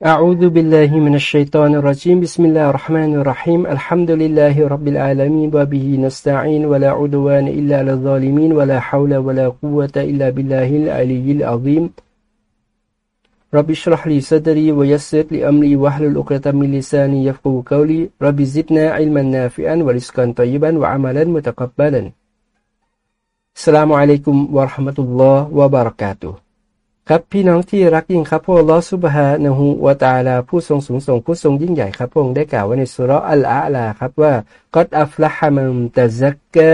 أعوذ بالله من الشيطان الرجيم. بسم الله الرحمن الرحيم. الحمد لله رب العالمين وبه نستعين ولا عدوان إلا على الظالمين ولا حول ولا قوة إلا بالله العلي العظيم. رب اشرح لي صدري ويسر لي أمري واحلل عقدة من لساني يفقهوا قولي. رب زدنا علما نافعا ورزقا طيبا وعملا متقبلا. السلام عليكم ورحمة الله وبركاته. ครับพี่น้องที่รักยิ่งครับพระลอสุบฮานะฮูวะตาลาผู้ทรงสูงส่งผู้ทรงยิ่งใหญ่ครับพระองค์ได้กล่าวไว้ในสุรอัลอาลาครับว่ากัดอัฟละฮะมันตะซักกะ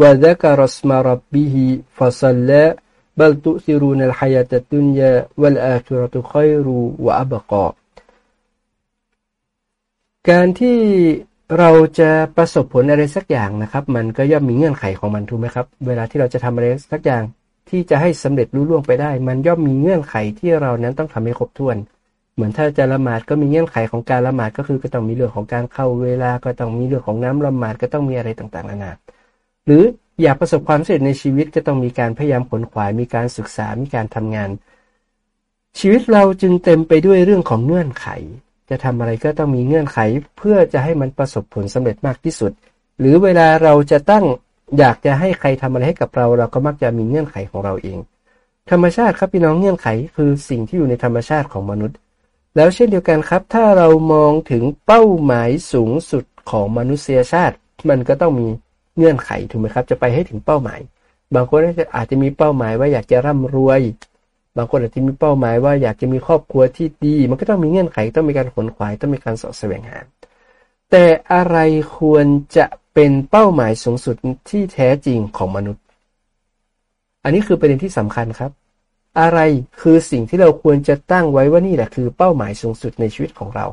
วะซักรัสมารับบิฮิฟะซัลลาบัลตุซิรูนัลฮายาตตุนยาวัลอาคิรตุขัยรูวะอับกอการที่เราจะประสบผลอะไรสักอย่างนะครับ มันก็ย่อมมีเงื่อนไขของมันถูกไหมครับ เวลาที่เราจะทำอะไรสักอย่าง ที่จะให้สำเร็จรุ่ล่วงไปได้ มันย่อมมีเงื่อนไขที่เรานั้นต้องทำให้ครบถ้วน เหมือนถ้าจะละหมาดก็มีเงื่อนไขของการละหมาดก็คือก็ต้องมีเรื่องของการเข้าเวลาก็ต้องมีเรื่องของน้ำละหมาดก็ต้องมีอะไรต่างๆนานาหรืออยากประสบความสำเร็จในชีวิตก็ต้องมีการพยายามขนขวายมีการศึกษามีการทำงาน ชีวิตเราจึงเต็มไปด้วยเรื่องของเงื่อนไข จะทำอะไรก็ต้องมีเงื่อนไข เพื่อจะให้มันประสบผลสำเร็จมากที่สุด หรือเวลาเราจะตั้ง อยากจะให้ใครทำอะไรให้กับเรา เราก็มักจะมีเงื่อนไขของเราเอง ธรรมชาติครับพี่น้องเงื่อนไขคือสิ่งที่อยู่ในธรรมชาติของมนุษย์ แล้วเช่นเดียวกันครับ ถ้าเรามองถึงเป้าหมายสูงสุดของมนุษยชาติ มันก็ต้องมีเงื่อนไขถูกไหมครับ จะไปให้ถึงเป้าหมาย บางคนอาจจะมีเป้าหมายว่าอยากจะร่ำรวย บางคนอาจจะมีเป้าหมายว่าอยากจะมีครอบครัวที่ดี มันก็ต้องมีเงื่อนไขต้องมีการขนขวายต้องมีการสอบแสวงหา แต่อะไรควรจะเป็นเป้าหมายสูงสุดที่แท้จริงของมนุษย์ อันนี้คือประเด็นที่สำคัญครับ อะไรคือสิ่งที่เราควรจะตั้งไว้ว่านี่แหละคือเป้าหมายสูงสุดในชีวิตของเรา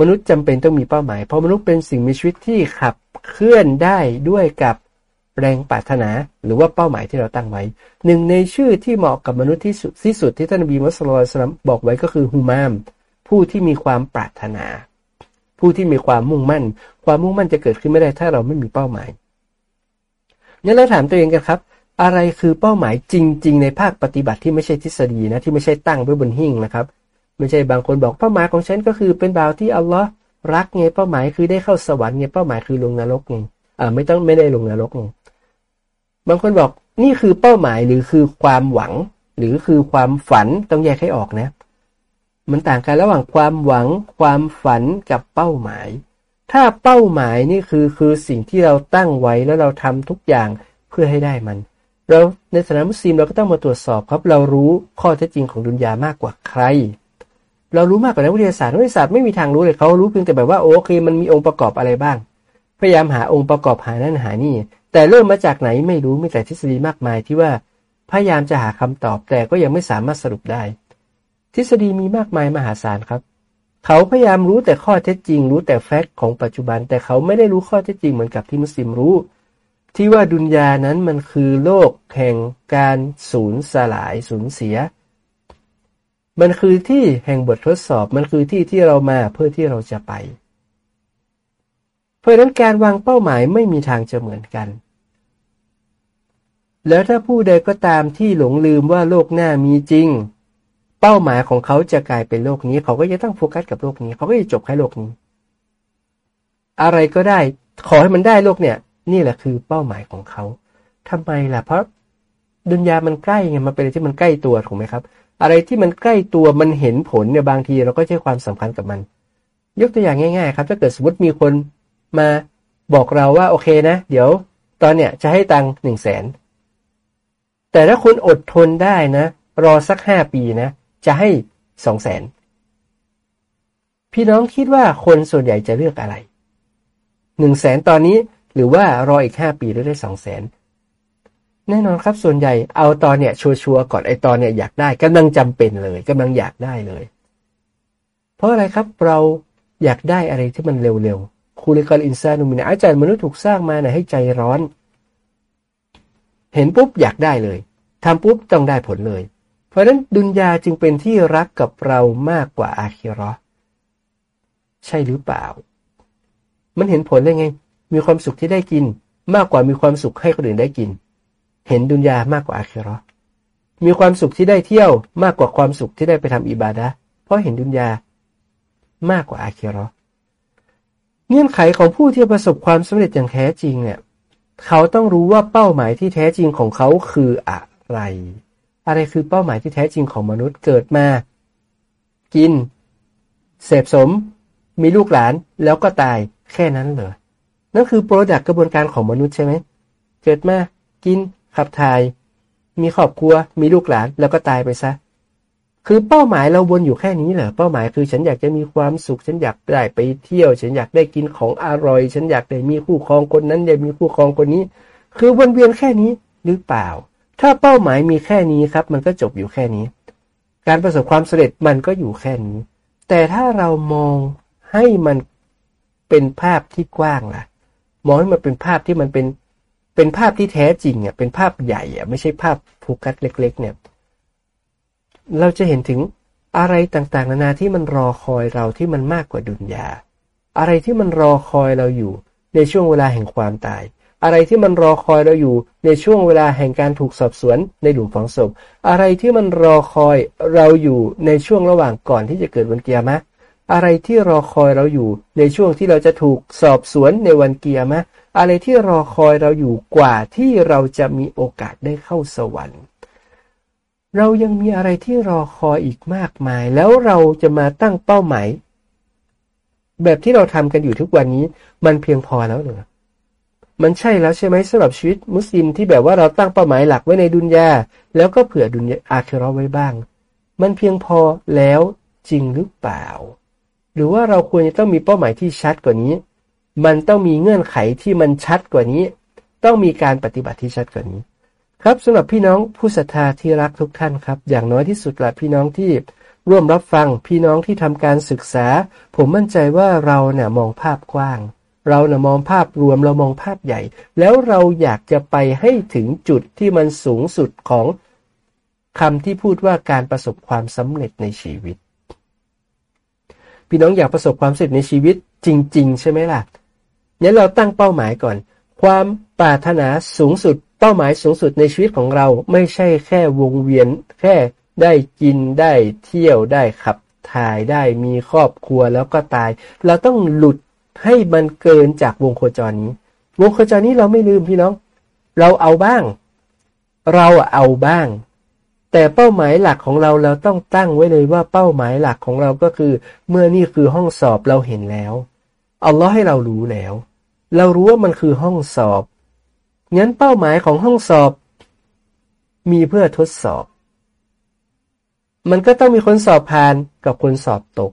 มนุษย์จำเป็นต้องมีเป้าหมาย เพราะมนุษย์เป็นสิ่งมีชีวิตที่ขับเคลื่อนได้ด้วยกับแรงปรารถนาหรือว่าเป้าหมายที่เราตั้งไว้ หนึ่งในชื่อที่เหมาะกับมนุษย์ที่สุดที่สุดที่ท่านบีมุสลิมบอกไว้ก็คือฮูมาม ผู้ที่มีความปรารถนา ผู้ที่มีความมุ่งมั่น ความมุ่งมั่นจะเกิดขึ้นไม่ได้ถ้าเราไม่มีเป้าหมายงั้นเราถามตัวเองกันครับ อะไรคือเป้าหมายจริง ๆ ในภาคปฏิบัติที่ไม่ใช่ทฤษฎีนะที่ไม่ใช่ตั้งไว้บนหิ้งนะครับ ไม่ใช่บางคนบอกเป้าหมายของฉันก็คือเป็นบ่าวที่อัลลอฮ์รักไงเป้าหมายคือได้เข้าสวรรค์ไงเป้าหมายคือลงนรกไงอ่าไม่ต้องไม่ได้ลงนรกไงบางคนบอกนี่คือเป้าหมายหรือคือความหวัง หรือคือความฝันต้องแยกให้ออกนะ มันต่างกันระหว่างความหวัง ความฝันกับเป้าหมาย ถ้าเป้าหมายนี่คือคือสิ่งที่เราตั้งไว้แล้วเราทำทุกอย่างเพื่อให้ได้มัน เราในฐานะมุสลิมเราก็ต้องมาตรวจสอบครับ เรารู้ข้อเท็จจริงของดุนยามากกว่าใคร เรารู้มากกว่านักวิทยาศาสตร์นักวิทยาศาสตร์ไม่มีทางรู้เลยเขารู้เพียงแต่แบบว่าโอเคมันมีองค์ประกอบอะไรบ้าง พยายามหาองค์ประกอบหานั่นหานี่ แต่เริ่มมาจากไหนไม่รู้มีแต่ทฤษฎีมากมายที่ว่าพยายามจะหาคำตอบแต่ก็ยังไม่สามารถสรุปได้ ทฤษฎีมีมากมายมหาศาลครับ เขาพยายามรู้แต่ข้อเท็จจริง รู้แต่แฟกต์ของปัจจุบัน แต่เขาไม่ได้รู้ข้อเท็จจริงเหมือนกับที่มุสลิมรู้ ที่ว่าดุนยานั้นมันคือโลกแห่งการสูญสลายสูญเสีย มันคือที่แห่งบททดสอบ มันคือที่ที่เรามาเพื่อที่เราจะไป เพราะนั้นการวางเป้าหมายไม่มีทางจะเหมือนกันแล้วถ้าผู้ใดก็ตามที่หลงลืมว่าโลกหน้ามีจริง เป้าหมายของเขาจะกลายเป็นโลกนี้ เขาก็จะต้องโฟกัสกับโลกนี้ เขาก็จะจบแค่โลกนี้ อะไรก็ได้ ขอให้มันได้โลกเนี่ย นี่แหละคือเป้าหมายของเขาทำไมล่ะ เพราะดุนยามันใกล้ไงมันเป็นอะไรที่มันใกล้ตัวถูกไหมครับ อะไรที่มันใกล้ตัวมันเห็นผลเนี่ยบางทีเราก็ใช้ความสำคัญกับมัน ยกตัวอย่างง่าย ๆ ครับ ถ้าเกิดสมมติมีคนมาบอกเราว่าโอเคนะ เดี๋ยว ตอนเนี้ยจะให้ตังค์หนึ่งแสนแต่ถ้าคุณอดทนได้นะ รอสักห้าปีนะ จะให้สองแสนพี่น้องคิดว่าคนส่วนใหญ่จะเลือกอะไรหนึ่งแสนตอนนี้หรือว่ารออีกห้าปีแล้วได้สองแสนแน่นอนครับส่วนใหญ่เอาตอนเนี้ยชัวร์ก่อนไอตอนเนี้ยอยากได้กำลังจำเป็นเลยกำลังอยากได้เลย เพราะอะไรครับเราอยากได้อะไรที่มันเร็วๆคูลิกอลอินซานุมินะอาจารย์มนุษย์ถูกสร้างมานให้ใจร้อน เห็นปุ๊บอยากได้เลยทำปุ๊บต้องได้ผลเลย เพราะนั้นดุนยาจึงเป็นที่รักกับเรามากกว่าอาคิรอใช่หรือเปล่า มันเห็นผลเลยไง มีความสุขที่ได้กิน มากกว่ามีความสุขให้คนอื่นได้กิน เห็นดุนยามากกว่าอาคิรอมีความสุขที่ได้เที่ยวมากกว่าความสุขที่ได้ไปทำอิบาดะเพราะราะเห็นดุนยามากกว่าอาคิรอเงื่อนไขของผู้ที่ประสบความสำเร็จอย่างแท้จริงเนี่ย เขาต้องรู้ว่าเป้าหมายที่แท้จริงของเขาคืออะไร อะไรคือเป้าหมายที่แท้จริงของมนุษย์เกิดมา กิน เสพสม มีลูกหลานแล้วก็ตายแค่นั้นเหรอนั่นคือโปรดักกระบวนการของมนุษย์ใช่ไหมเกิดมากินขับถ่าย มีครอบครัว มีลูกหลานแล้วก็ตายไปซะ คือเป้าหมายเราวนอยู่แค่นี้เหรอเป้าหมายคือฉันอยากจะมีความสุข ฉันอยากได้ไปเที่ยว ฉันอยากได้กินของอร่อย ฉันอยากได้มีคู่ครองคนนั้นอยากมีคู่ครองคนนี้ คือวนเวียนแค่นี้หรือเปล่า ถ้าเป้าหมายมีแค่นี้ครับ มันก็จบอยู่แค่นี้ การประสบความสำเร็จมันก็อยู่แค่นี้ แต่ถ้าเรามองให้มันเป็นภาพที่กว้างล่ะ มองให้มันเป็นภาพที่มันเป็นเป็นภาพที่แท้จริงอะเป็นภาพใหญ่อะไม่ใช่ภาพโฟกัสเล็ก ๆ เนี่ย เราจะเห็นถึงอะไรต่างๆ นานาที่มันรอคอยเราที่มันมากกว่าดุนยา อะไรที่มันรอคอยเราอยู่ในช่วงเวลาแห่งความตาย อะไรที่มันรอคอยเราอยู่ในช่วงเวลาแห่งการถูกสอบสวนในหลุมฝังศพ อะไรที่มันรอคอยเราอยู่ในช่วงระหว่างก่อนที่จะเกิดวันเกียร์มะอะไรที่รอคอยเราอยู่ในช่วงที่เราจะถูกสอบสวนในวันเกียร์มะอะไรที่รอคอยเราอยู่กว่าที่เราจะมีโอกาสได้เข้าสวรรค์ เรายังมีอะไรที่รอคอยอีกมากมาย แล้วเราจะมาตั้งเป้าหมาย แบบที่เราทำกันอยู่ทุกวันนี้ มันเพียงพอแล้วเหรือ มันใช่แล้วใช่ไหมสำหรับชีวิตมุสลิมที่แบบว่าเราตั้งเป้าหมายหลักไว้ในดุนยา แล้วก็เผื่อดุนยาอาคิรอไว้บ้าง มันเพียงพอแล้วจริงหรือเปล่า หรือว่าเราควรจะต้องมีเป้าหมายที่ชัดกว่านี้ มันต้องมีเงื่อนไขที่มันชัดกว่านี้ ต้องมีการปฏิบัติที่ชัดกว่านี้ ครับสำหรับพี่น้องผู้ศรัทธาที่รักทุกท่านครับ อย่างน้อยที่สุดละพี่น้องที่ร่วมรับฟังพี่น้องที่ทำการศึกษา ผมมั่นใจว่าเราเนี่ยมองภาพกว้าง เราเนี่ยมองภาพรวมเรามองภาพใหญ่ แล้วเราอยากจะไปให้ถึงจุดที่มันสูงสุดของคำที่พูดว่าการประสบความสำเร็จในชีวิต พี่น้องอยากประสบความสำเร็จในชีวิตจริง ๆ ใช่ไหมล่ะงั้นเราตั้งเป้าหมายก่อน ความปรารถนาสูงสุด เป้าหมายสูงสุดในชีวิตของเราไม่ใช่แค่วงเวียน แค่ได้กินได้เที่ยวได้ขับถ่ายได้มีครอบครัวแล้วก็ตาย เราต้องหลุด ให้มันเกินจากวงโคจรนี้ วงโคจรนี้เราไม่ลืมพี่น้อง เราเอาบ้าง เราเอาบ้าง แต่เป้าหมายหลักของเราเราต้องตั้งไว้เลยว่าเป้าหมายหลักของเราก็คือ เมื่อนี่คือห้องสอบเราเห็นแล้วเอาล้อให้เรารู้แล้ว เรารู้ว่ามันคือห้องสอบงั้นเป้าหมายของห้องสอบ มีเพื่อทดสอบ มันก็ต้องมีคนสอบผ่านกับคนสอบตก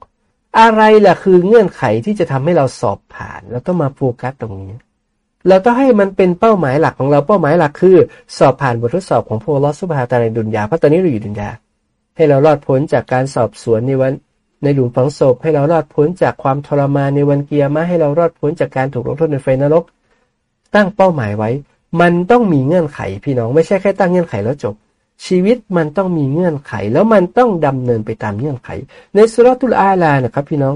อะไรล่ะคือเงื่อนไขที่จะทำให้เราสอบผ่านแล้วต้องมาโฟกัสตรงนี้ เราต้องให้มันเป็นเป้าหมายหลักของเราเป้าหมายหลักคือ สอบผ่านบททดสอบของพวกลอสุภาตาในดุนยาเพราะตอนนี้เราอยู่ดุนยา ให้เรารอดพ้นจากการสอบสวนในวันในหลุมฝังศพให้เรารอดพ้นจากความทรมานในวันเกียร์มาให้เรารอดพ้นจากการถูกลงโทษในไฟนรก ตั้งเป้าหมายไว้ มันต้องมีเงื่อนไขพี่น้องไม่ใช่แค่ตั้งเงื่อนไขแล้วจบ ชีวิตมันต้องมีเงื่อนไข แล้วมันต้องดำเนินไปตามเงื่อนไข ในสุรทุลอาลานะครับ พี่น้อง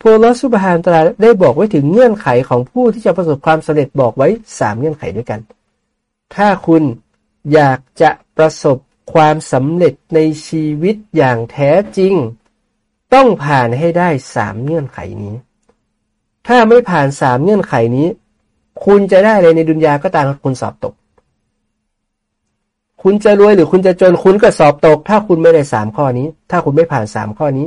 พระลอสุบฮานตราได้บอกไว้ถึงเงื่อนไขของผู้ที่จะประสบความสำเร็จบอกไว้สามเงื่อนไขด้วยกัน ถ้าคุณอยากจะประสบความสำเร็จในชีวิตอย่างแท้จริง ต้องผ่านให้ได้สามเงื่อนไขนี้ ถ้าไม่ผ่านสามเงื่อนไขนี้ คุณจะได้อะไรในดุนยาก็ตามคุณสอบตก คุณจะรวยหรือคุณจะจนคุณก็สอบตก ถ้าคุณไม่ได้สามข้อนี้ ถ้าคุณไม่ผ่านสามข้อนี้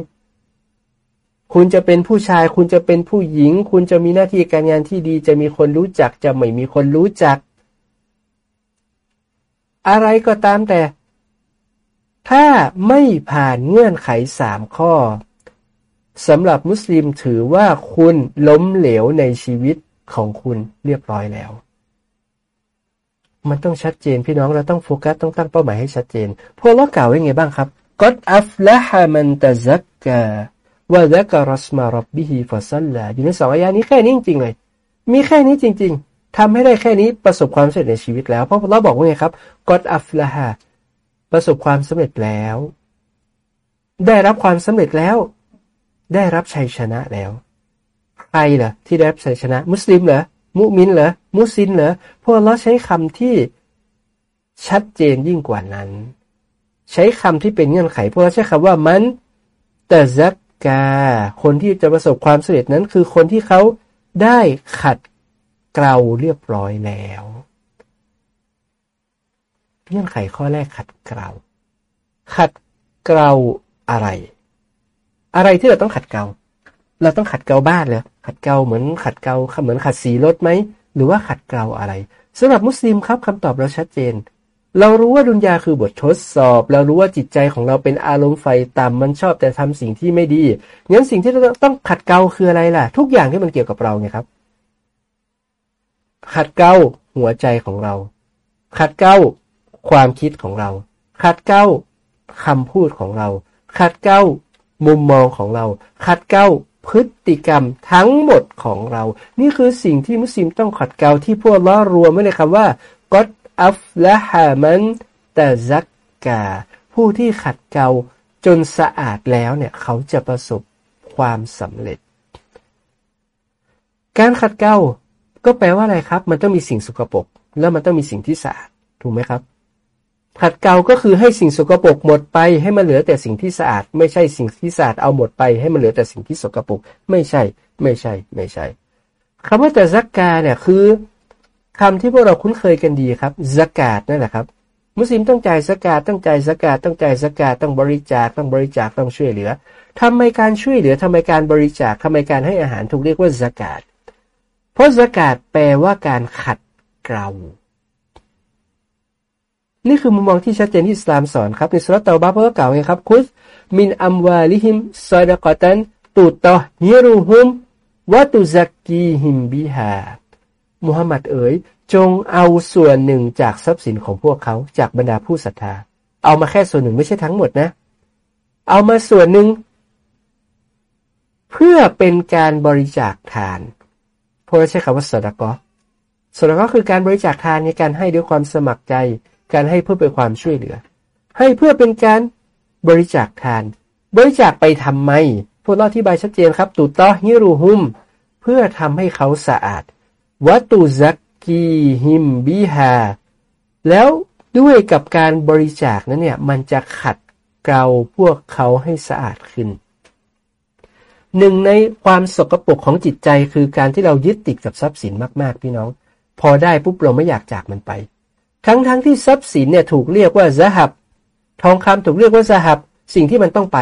คุณจะเป็นผู้ชาย คุณจะเป็นผู้หญิง คุณจะมีหน้าที่การงานที่ดี จะมีคนรู้จัก จะไม่มีคนรู้จัก อะไรก็ตามแต่ ถ้าไม่ผ่านเงื่อนไขสามข้อสำหรับมุสลิมถือว่าคุณล้มเหลวในชีวิตของคุณเรียบร้อยแล้ว มันต้องชัดเจนพี่น้องเราต้องโฟกัสต้องตั้งเป้าหมายให้ชัดเจนพวกเรากล่าวไว้ไงบ้างครับกอดอัฟละฮามันตะซักกะวะซักรัสมารับบิฮิฟะซัลลาอยู่ในสองอายานี้แค่นี้จริงๆเลย มีแค่นี้จริง ๆทำให้ได้แค่นี้ประสบความสำเร็จในชีวิตแล้ว เพราะเราบอกว่าไงครับกอดอัฟละฮาประสบความสำเร็จแล้ว ได้รับความสำเร็จแล้ว ได้รับชัยชนะแล้ว ใครเหรอที่ได้รับชัยชนะ มุสลิมเหรอ มุมินเหรอมุสินเหรอพวกเราใช้คำที่ชัดเจนยิ่งกว่านั้น ใช้คำที่เป็นเงื่อนไขพวกเราใช้คำว่ามันแต่ซักกา คนที่จะประสบความสำเร็จนั้นคือคนที่เขาได้ขัดเกลาเรียบร้อยแล้ว เงื่อนไขข้อแรกขัดเกลาขัดเกลาอะไร อะไรที่เราต้องขัดเกลา เราต้องขัดเกลาบ้านเลยขัดเกลาเหมือนขัดเกลาเหมือนขัดสีรถไหมหรือว่าขัดเกลาอะไรสำหรับมุสลิมครับคำตอบเราชัดเจน เรารู้ว่าดุนยาคือบททดสอบ เรารู้ว่าจิตใจของเราเป็นอารมณ์ไฟต่ำมันชอบแต่ทำสิ่งที่ไม่ดีงั้นสิ่งที่เราต้องขัดเกลาคืออะไรล่ะ ทุกอย่างที่มันเกี่ยวกับเราไงครับ ขัดเกลาหัวใจของเรา ขัดเกลาความคิดของเรา ขัดเกลาคำพูดของเรา ขัดเกลามุมมองของเรา ขัดเกลา พฤติกรรมทั้งหมดของเรา นี่คือสิ่งที่มุสลิมต้องขัดเกลาที่พวกล้อรวมไว้ในคำว่ากอดอัฟละฮามันแต่ซักกา ผู้ที่ขัดเกลาจนสะอาดแล้วเนี่ยเขาจะประสบความสำเร็จ การขัดเกลาก็แปลว่าอะไรครับ มันต้องมีสิ่งสกปรกแล้วมันต้องมีสิ่งที่สะอาดถูกไหมครับ ขัดเกลาก็คือให้สิ่งสกปรกหมดไปให้มันเหลือแต่สิ่งที่สะอาด ไม่ใช่สิ่งที่สะอาดเอาหมดไป ให้มันเหลือแต่สิ่งที่สกปรกไม่ใช่ ไม่ใช่ ไม่ใช่คำว่าแต่ซักกาเนี่ยคือคำที่พวกเราคุ้นเคยกันดีครับซักกาดนั่นแหละครับ มุสลิมต้องจ่ายสกาดต้องจ่ายสกาดต้องจ่ายสกาดต้องบริจาคต้องบริจาคต้องช่วยเหลือทำไมการช่วยเหลือทำไมการบริจาคทำไมการให้อาหารถูกเรียกว่าสกาดเพราะสกาดแปลว่าการขัดเกลา นี่คือมุมมองที่ชัดเจนที่อิสลามสอนครับในสุรเตาบาเพื่อกล่าวไงครับคุสมินอัมวาลิฮิมซอดกอตันตุตอฮิรุฮุมวะตุซักกีฮิมบิฮามุฮัมมัดเอ๋ย จงเอาส่วนหนึ่งจากทรัพย์สินของพวกเขาจากบรรดาผู้ศรัทธา เอามาแค่ส่วนหนึ่งไม่ใช่ทั้งหมดนะ เอามาส่วนหนึ่ง เพื่อเป็นการบริจาคทานพวกเราใช้คำว่าสดกอสดกอคือการบริจาคทานในการให้ด้วยความสมัครใจ การให้เพื่อเป็นความช่วยเหลือ ให้เพื่อเป็นการบริจาคทาน บริจาคไปทำไมพวกเราอธิบายชัดเจนครับตุตอฮิรูฮุม เพื่อทำให้เขาสะอาดวัตุซักกีฮิมบิฮาแล้วด้วยกับการบริจาคนั้นเนี่ยมันจะขัดเกลาพวกเขาให้สะอาดขึ้นหนึ่งในความสกปรกของจิตใจคือการที่เรายึดติดกับทรัพย์สินมาก ๆ พี่น้อง พอได้ปุ๊บเราไม่อยากจากมันไป ทั้งทั้งที่ทรัพย์สินเนี่ยถูกเรียกว่าซะฮับ ทองคำถูกเรียกว่าซะฮับ สิ่งที่มันต้องไป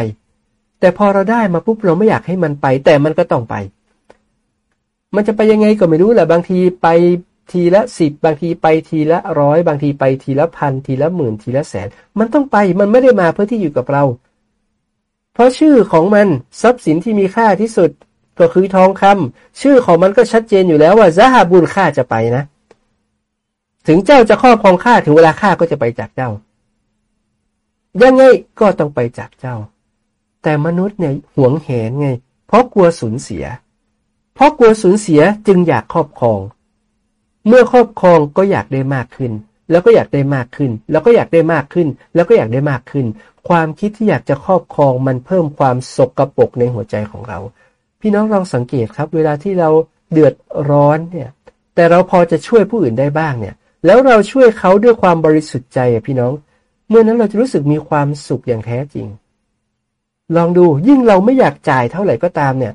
แต่พอเราได้มาปุ๊บเราไม่อยากให้มันไป แต่มันก็ต้องไป มันจะไปยังไงก็ไม่รู้แหละบางทีไปทีละสิบบางทีไปทีละร้อยบางทีไปทีละพันทีละหมื่นทีละแสน มันต้องไปมันไม่ได้มาเพื่อที่อยู่กับเรา เพราะชื่อของมันทรัพย์สินที่มีค่าที่สุดก็คือทองคำชื่อของมันก็ชัดเจนอยู่แล้วว่าซะฮับุญค่าจะไปนะ ถึงเจ้าจะครอบครองข้าถึงเวลาข้าก็จะไปจากเจ้า ยังไงก็ต้องไปจากเจ้า แต่มนุษย์เนี่ยหวงแหนไง เพราะกลัวสูญเสีย เพราะกลัวสูญเสียจึงอยากครอบครอง เมื่อครอบครองก็อยากได้มากขึ้น แล้วก็อยากได้มากขึ้น แล้วก็อยากได้มากขึ้น แล้วก็อยากได้มากขึ้น ความคิดที่อยากจะครอบครองมันเพิ่มความสกรปรกในหัวใจของเรา พี่น้องลองสังเกตครับ เวลาที่เราเดือดร้อนเนี่ย แต่เราพอจะช่วยผู้อื่นได้บ้างเนี่ย แล้วเราช่วยเขาด้วยความบริสุทธิ์ใจอะพี่น้อง เมื่อนั้นเราจะรู้สึกมีความสุขอย่างแท้จริง ลองดูยิ่งเราไม่อยากจ่ายเท่าไหร่ก็ตามเนี่ย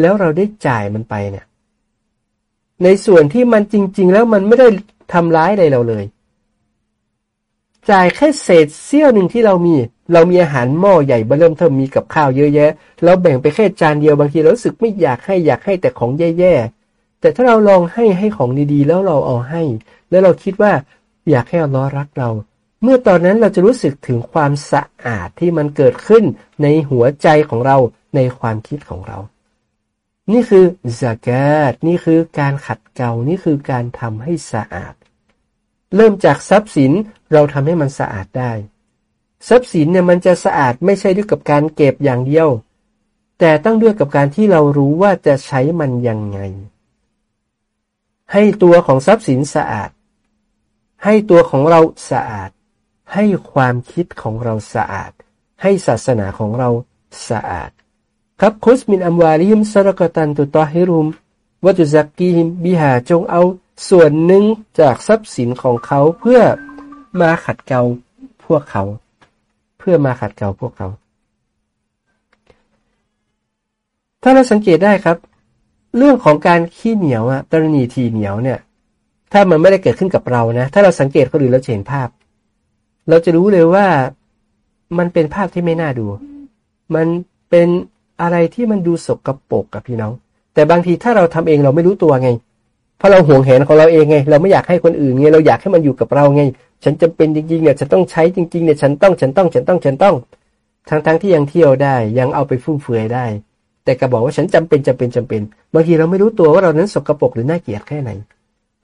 แล้วเราได้จ่ายมันไปเนี่ย ในส่วนที่มันจริง ๆ แล้วมันไม่ได้ทำร้ายอะไรเราเลย จ่ายแค่เศษเสี้ยวหนึ่งที่เรามี เรามีอาหารหม้อใหญ่เบิ่มเทิมมีกับข้าวเยอะแยะ เราแบ่งไปแค่จานเดียวบางทีเราสึกไม่อยากให้อยากให้แต่ของแย่ๆแต่ถ้าเราลองให้ให้ของดีๆ แล้วเราเอาให้ แล้วเราคิดว่าอยากให้อัลลอฮ์รักเรา เมื่อตอนนั้นเราจะรู้สึกถึงความสะอาดที่มันเกิดขึ้นในหัวใจของเราในความคิดของเรา นี่คือซากาดนี่คือการขัดเกลานี่คือการทำให้สะอาด เริ่มจากทรัพย์สินเราทำให้มันสะอาดได้ ทรัพย์สินเนี่ยมันจะสะอาดไม่ใช่ด้วยกับการเก็บอย่างเดียว แต่ต้องด้วยกับการที่เรารู้ว่าจะใช้มันยังไง ให้ตัวของทรัพย์สินสะอาด ให้ตัวของเราสะอาด ให้ความคิดของเราสะอาด ให้ศาสนาของเราสะอาด ครับคุสมินอัมวาลิฮิมสรกตันตุตอฮิรุมวัตุซักกีฮิมบิหาจงเอาส่วนหนึ่งจากทรัพย์สินของเขาเพื่อมาขัดเกลาพวกเขา เพื่อมาขัดเกลาพวกเขา ถ้าเราสังเกตได้ครับ เรื่องของการขี้เหนียวอะตรณีทีเหนียวเนี่ย ถ้ามันไม่ได้เกิดขึ้นกับเรานะ ถ้าเราสังเกตคนอื่นเราเห็นภาพ เราจะรู้เลยว่ามันเป็นภาพที่ไม่น่าดู มันเป็นอะไรที่มันดูสกรปรกกับพี่น้อง แต่บางทีถ้าเราทำเองเราไม่รู้ตัวไง เพราะเราห่วงเห็นของเราเองไง เราไม่อยากให้คนอื่นไง เราอยากให้มันอยู่กับเราไง ฉันจำเป็นจริงๆเนี่ย ฉันต้องใช้จริงๆเนี่ย ฉันต้อง ฉันต้อง ฉันต้อง ฉันต้อง ทั้งๆที่ยังเที่ยวได้ ยังเอาไปฟุ่มเฟือยได้ แต่ก็บอกว่าฉันจำเป็นจำเป็นจำเป็น บางทีเราไม่รู้ตัวว่าเรานั้นสกรปรกหรือน่าเกลียดแค่ไหน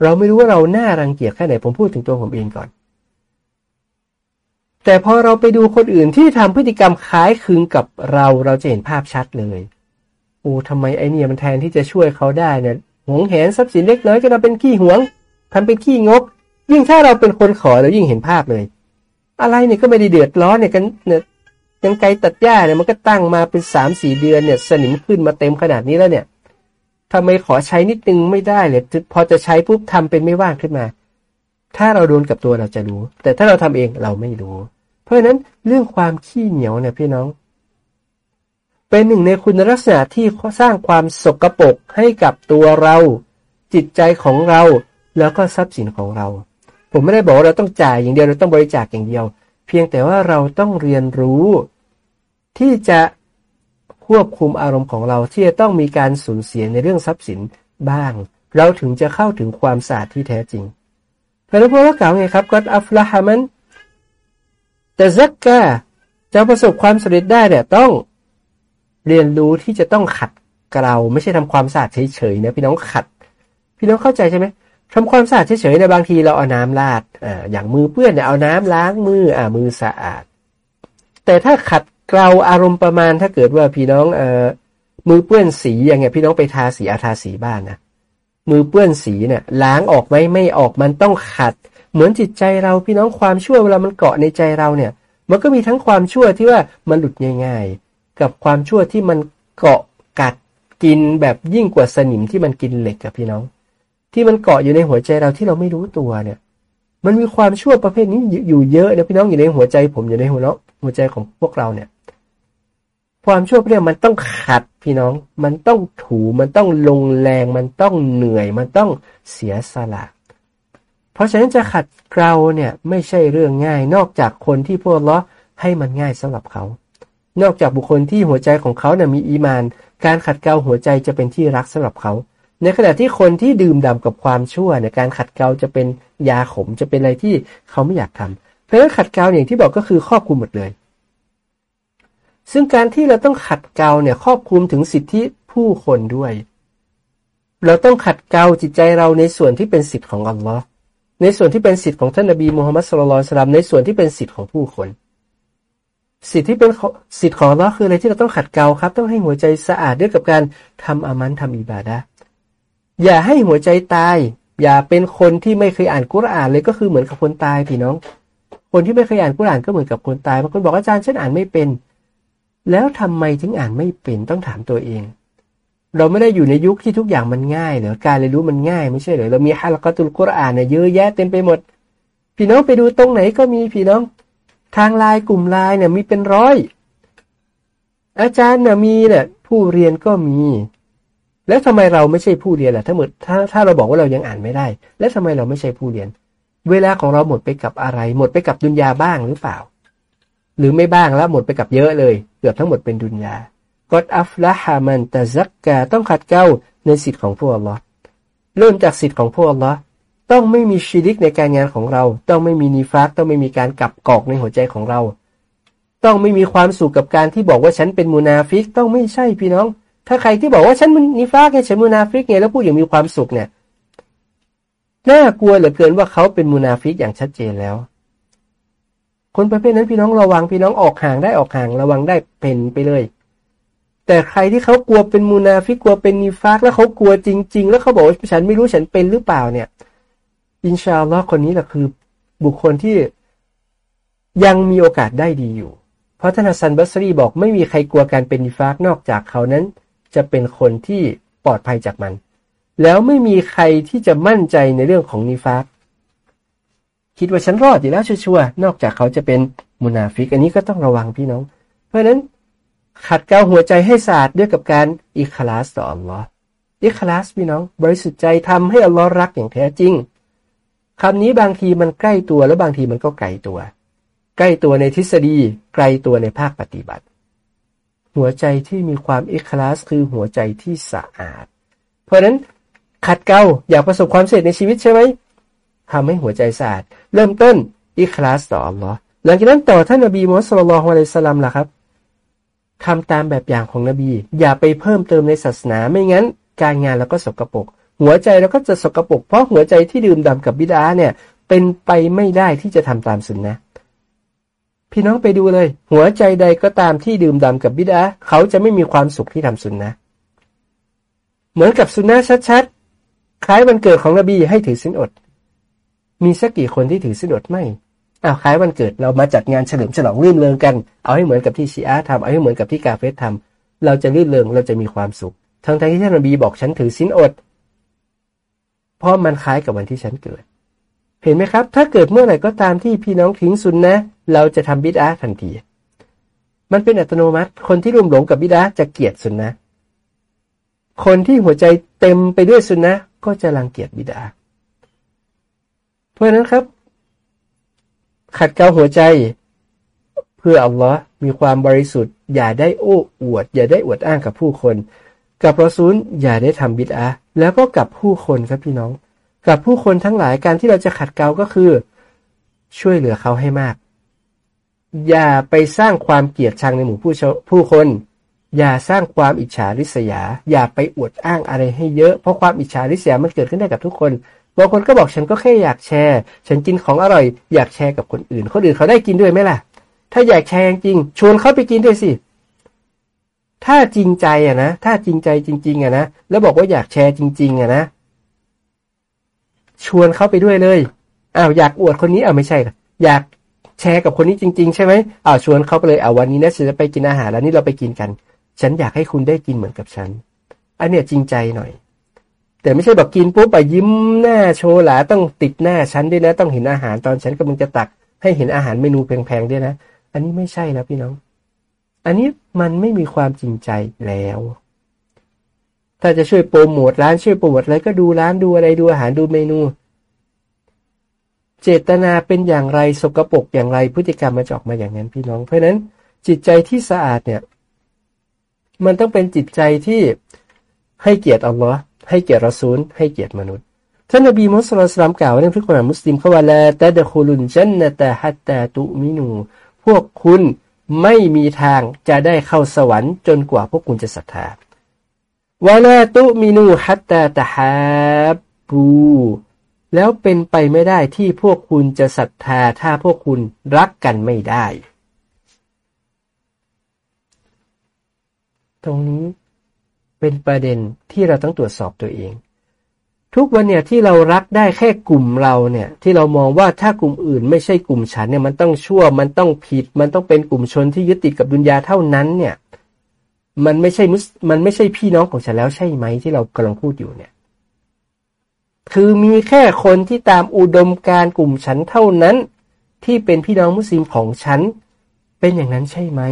เราไม่รู้ว่าเราหน้ารังเกียจแค่ไหนผมพูดถึงตัวผมเองก่อน แต่พอเราไปดูคนอื่นที่ทำพฤติกรรมคล้ายคลึงกับเราเราจะเห็นภาพชัดเลยโอ้ทำไมไอเนี่ยมันแทนที่จะช่วยเขาได้เนี่ยหวงแหนทรัพย์สินเล็กน้อยก็เราเป็นขี้หวงทำเป็นขี้งก ยิ่งถ้าเราเป็นคนขอเรายิ่งเห็นภาพเลย อะไรเนี่ยก็ไม่ได้เดือดร้อนเนี่ยกันเนี่ยยังไกลตัดหญ้าเนี่ยมันก็ตั้งมาเป็นสามสี่เดือนเนี่ย สนิมขึ้นมาเต็มขนาดนี้แล้วเนี่ย ทำไมขอใช้นิดนึงไม่ได้เลยพอจะใช้ปุ๊บทำเป็นไม่ว่างขึ้นมา ถ้าเราโดนกับตัวเราจะรู้ แต่ถ้าเราทำเองเราไม่รู้ เพราะฉะนั้นเรื่องความขี้เหนียวเนี่ยพี่น้อง เป็นหนึ่งในคุณลักษณะที่สร้างความสกรปรกให้กับตัวเรา จิตใจของเราแล้วก็ทรัพย์สินของเรา ผมไม่ได้บอกว่าเราต้องจ่ายอย่างเดียวเราต้องบริจาคอย่างเดียว เพียงแต่ว่าเราต้องเรียนรู้ ที่จะ ควบคุมอารมณ์ของเราที่จะต้องมีการสูญเสียในเรื่องทรัพย์สินบ้าง เราถึงจะเข้าถึงความสะอาดที่แท้จริงพระพุทธเจ้ากล่าวไงครับก็อัฟละฮามันแต่ซักกะจะประสบความสำเร็จได้เนี่ยต้องเรียนรู้ที่จะต้องขัดเกลาไม่ใช่ทำความสะอาดเฉยๆนะพี่น้องขัด พี่น้องเข้าใจใช่ไหมทำความสะอาดเฉยๆในบางทีเราเอาน้ำลาดอ่าอย่างมือเปื้อนเนี่ยเอาน้ำล้างมืออ่ามือสะอาด แต่ถ้าขัด เกลาอารมณ์ประมาณถ้าเกิดว่าพี่น้องเอ่อมือเปื้อนสีอย่างเงี้ยพี่น้องไปทาสีอาทาสีบ้านนะมือเปื้อนสีเนี่ยล้างออกไหมไม่ออกมันต้องขัด เหมือนจิตใจเราพี่น้องความชั่วเวลามันเกาะในใจเราเนี่ย มันก็มีทั้งความชั่วที่ว่ามันหลุดง่าย ๆ กับความชั่วที่มันเกาะกัดกินแบบยิ่งกว่าสนิมที่มันกินเหล็กกับพี่น้อง ที่มันเกาะอยู่ในหัวใจเราที่เราไม่รู้ตัวเนี่ย มันมีความชั่วประเภทนี้อยู่เยอะนะพี่น้องอยู่ในหัวใจผมอยู่ในหัวเราหัวใจของพวกเราเนี่ย ความชั่วเนี่ยมันต้องขัดพี่น้อง มันต้องถูมันต้องลงแรง มันต้องเหนื่อย มันต้องเสียสละ เพราะฉะนั้นจะขัดเกลาเนี่ยไม่ใช่เรื่องง่าย นอกจากคนที่พวกล้อให้มันง่ายสำหรับเขา นอกจากบุคคลที่หัวใจของเขาเนี่ยมีอีมาน การขัดเกลาหัวใจจะเป็นที่รักสำหรับเขา ในขณะที่คนที่ดื่มด่ากับความชั่วในการขัดเกลาจะเป็นยาขมจะเป็นอะไรที่เขาไม่อยากทำเพราะฉะนั้นขัดเกลาอย่างที่บอกก็คือครอบคลุมหมดเลย ซึ่งการที่เราต้องขัดเกลาเนี่ยครอบคลุมถึงสิทธิผู้คนด้วย เราต้องขัดเกลาจิตใจเราในส่วนที่เป็นสิทธิของอัลลอฮ์ในส่วนที่เป็นสิทธิของท่านนบีมูฮัมมัดสุลลัลสลามในส่วนที่เป็นสิทธิของผู้คน สิทธิที่เป็นสิทธิของอัลลอฮ์คืออะไรที่เราต้องขัดเกลาครับ ต้องให้หัวใจสะอาดด้วยกับการทำอามันทำอิบาดะอย่าให้หัวใจตาย อย่าเป็นคนที่ไม่เคยอ่านกุรอานเลยก็คือเหมือนกับคนตายพี่น้อง คนที่ไม่เคยอ่านกุรอานก็เหมือนกับคนตายบางคนบอกอาจารย์ฉันอ่านไม่เป็น แล้วทำไมถึงอ่านไม่เป็นต้องถามตัวเอง เราไม่ได้อยู่ในยุคที่ทุกอย่างมันง่ายเหรอการเรียนรู้มันง่ายไม่ใช่เหรอเรามีฮะลกตุลกุรอานเนี่ยเยอะแยะเต็มไปหมด พี่น้องไปดูตรงไหนก็มีพี่น้อง ทางไลน์กลุ่มไลน์เนี่ยมีเป็นร้อย อาจารย์เนี่ยมีเนี่ยผู้เรียนก็มี แล้วทำไมเราไม่ใช่ผู้เรียนล่ะถ้าหมดถ้าถ้าเราบอกว่าเรายังอ่านไม่ได้ แล้วทำไมเราไม่ใช่ผู้เรียน เวลาของเราหมดไปกับอะไร หมดไปกับดุนยาบ้างหรือเปล่า หรือไม่บ้างแล้วหมดไปกับเยอะเลย เกือบทั้งหมดเป็นดุนยาقد أفلح من تزكى ต้องขัดเกลาในสิทธิ์ของพระองค์อัลลอฮ์เริ่มจากสิทธิ์ของพระองค์อัลลอฮ์ต้องไม่มีชีริกในการงานของเรา ต้องไม่มีนีฟากต้องไม่มีการกลับกลอกในหัวใจของเรา ต้องไม่มีความสุขกับการที่บอกว่าฉันเป็นมูนาฟิกต้องไม่ใช่พี่น้อง ถ้าใครที่บอกว่าฉันมันนิฟากไงฉันมุนาฟิกไงแล้วพูดอย่างมีความสุขเนี่ยน่ากลัวเหลือเกินว่าเขาเป็นมุนาฟิกอย่างชัดเจนแล้ว คนประเภทนั้นพี่น้องระวังพี่น้องออกห่างได้ออกห่างระวังได้เป็นไปเลย แต่ใครที่เขากลัวเป็นมูนาฟิกกลัวเป็นนิฟากแล้วเขากลัวจริง ๆ แล้วเขาบอกว่าฉันไม่รู้ฉันเป็นหรือเปล่าเนี่ย إن شاء الله คนนี้แหละคือบุคคลที่ยังมีโอกาสได้ดีอยู่ เพราะท่านฮัสซันบัสรีบอกไม่มีใครกลัวการเป็นนิฟากนอกจากเขานั้น จะเป็นคนที่ปลอดภัยจากมัน แล้วไม่มีใครที่จะมั่นใจในเรื่องของนิฟาก คิดว่าฉันรอดอยู่แล้วชัวร์นอกจากเขาจะเป็นมุนาฟิก อันนี้ก็ต้องระวังพี่น้อง เพราะฉะนั้นขัดเกลาหัวใจให้สะอาดด้วยกับการอิคลาสต่ออัลลอฮ์อิคลาสพี่น้อง บริสุทธิ์ใจทำให้อัลลอฮ์รักอย่างแท้จริงคำนี้บางทีมันใกล้ตัวแล้วบางทีมันก็ไกลตัว ใกล้ตัวในทฤษฎีไกลตัวในภาคปฏิบัติ หัวใจที่มีความอิคลาสคือหัวใจที่สะอาด เพราะนั้นขัดเกลาอยากประสบความสำเร็จในชีวิตใช่ไหม ทำให้หัวใจสะอาด เริ่มต้นอิคลาสต่ออัลลอฮ์หลังจากนั้นต่อท่านนบีมุฮัมมัดสุลลัลฮวะลัยสลัมล่ะครับทำตามแบบอย่างของนบี อย่าไปเพิ่มเติมในศาสนาไม่งั้น การงานเราก็สกรปรกหัวใจเราก็จะสกรปรกเพราะหัวใจที่ดื่มด่ากับบิดาเนี่ย เป็นไปไม่ได้ที่จะทำตามสุนนะพี่น้องไปดูเลย หัวใจใดก็ตามที่ดื่มด่ากับบิดาเขาจะไม่มีความสุขที่ทำสุนนะเหมือนกับสุนนะชัดๆคล้ายวันเกิดของนบีให้ถือสินอด มีสักกี่คนที่ถือสินอดไม่เอาคล้ายวันเกิดเรามาจัดงานเฉลิมฉลองรื่นเริงกัน เอาให้เหมือนกับที่ชีอะทำเอาให้เหมือนกับที่กาเฟสทำเราจะรื่นเริงเราจะมีความสุข ทั้งที่ท่านนบีบอกฉันถือสินอด เพราะมันคล้ายกับวันที่ฉันเกิด เห็นไหมครับ ถ้าเกิดเมื่อไหร่ก็ตามที่พี่น้องทิ้งซุนนะ เราจะทำบิดาทันที มันเป็นอัตโนมัติ คนที่รุ่มหลงกับบิดาจะเกลียดซุนนะ คนที่หัวใจเต็มไปด้วยซุนนะก็จะรังเกียจบิดา เพราะนั้นครับ ขัดเกลาหัวใจ เพื่ออัลลอฮ์มีความบริสุทธิ์ อย่าได้โอ้อวด อย่าได้อวดอ้างกับผู้คน กับรอซูลอย่าได้ทำบิดอาแล้วก็กับผู้คนครับพี่น้อง กับผู้คนทั้งหลายการที่เราจะขัดเกลาก็คือ ช่วยเหลือเขาให้มาก อย่าไปสร้างความเกลียดชังในหมู่ผู้ผู้คนอย่าสร้างความอิจฉาริษยา อย่าไปอวดอ้างอะไรให้เยอะ เพราะความอิจฉาริษยามันเกิดขึ้นได้กับทุกคน บางคนก็บอกฉันก็แค่อยากแชร์ ฉันกินของอร่อย อยากแชร์กับคนอื่น คนอื่นเขาได้กินด้วยไหมล่ะ ถ้าอยากแชร์จริงชวนเขาไปกินด้วยสิ ถ้าจริงใจอะนะ ถ้าจริงใจจริง ๆอะนะ แล้วบอกว่าอยากแชร์จริง ๆอะนะ ชวนเขาไปด้วยเลย อ้าวอยากอวดคนนี้อ้าวไม่ใช่ อยากแชร์กับคนนี้จริง ๆ ใช่ไหมอ้าวชวนเขาไปเลยอ้าววันนี้นะฉันจะไปกินอาหารแล้วนี่เราไปกินกัน ฉันอยากให้คุณได้กินเหมือนกับฉัน อันเนี้ยจริงใจหน่อย แต่ไม่ใช่แบบกินปุ๊บไปยิ้มหน้าโชว์หลาต้องติดหน้าฉันด้วยนะ ต้องเห็นอาหารตอนฉันกำลังจะตัก ให้เห็นอาหารเมนูแพงๆด้วยนะ อันนี้ไม่ใช่แล้วพี่น้อง อันนี้มันไม่มีความจริงใจแล้ว ถ้าจะช่วยโปรโมทร้านช่วยโปรโมทอะไรก็ดูร้านดูอะไรดูอาหารดูเมนู เจตนาเป็นอย่างไรสกรปรกอย่างไรพฤติกรรมมาจะอกมาอย่างนั้นพี่น้อง เพราะนั้นจิตใจที่สะอาดเนี่ย มันต้องเป็นจิตใจที่ให้เกียรติอัลลอฮ์ ให้เกียรติรอซูล ให้เกียรติมนุษย์ ท่านนบีมุสลิมกล่าวในพระคุรานมุสลิมเขาว่าละตะดคุลุนจันนตะฮัตตาตุมินู พวกคุณไม่มีทางจะได้เข้าสวรรค์จนกว่าพวกคุณจะศรัทธาวะลาตุมินูฮัตตาตะฮับบูแล้วเป็นไปไม่ได้ที่พวกคุณจะศรัทธาถ้าพวกคุณรักกันไม่ได้ ตรงนี้ เป็นประเด็นที่เราต้องตรวจสอบตัวเอง ทุกวันเนี่ยที่เรารักได้แค่กลุ่มเราเนี่ยที่เรามองว่าถ้ากลุ่มอื่นไม่ใช่กลุ่มฉันเนี่ยมันต้องชั่วมันต้องผิด มันต้องเป็นกลุ่มชนที่ยึดติดกับดุนยาเท่านั้นเนี่ยมันไม่ใช่มุสมันไม่ใช่พี่น้องของฉันแล้วใช่ไหมที่เรากำลังพูดอยู่เนี่ย คือมีแค่คนที่ตามอุดมการกลุ่มฉันเท่านั้น ที่เป็นพี่น้องมุสลิมของฉัน เป็นอย่างนั้นใช่ไหม